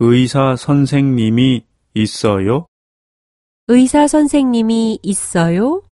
의사 선생님이 있어요? 의사 선생님이 있어요?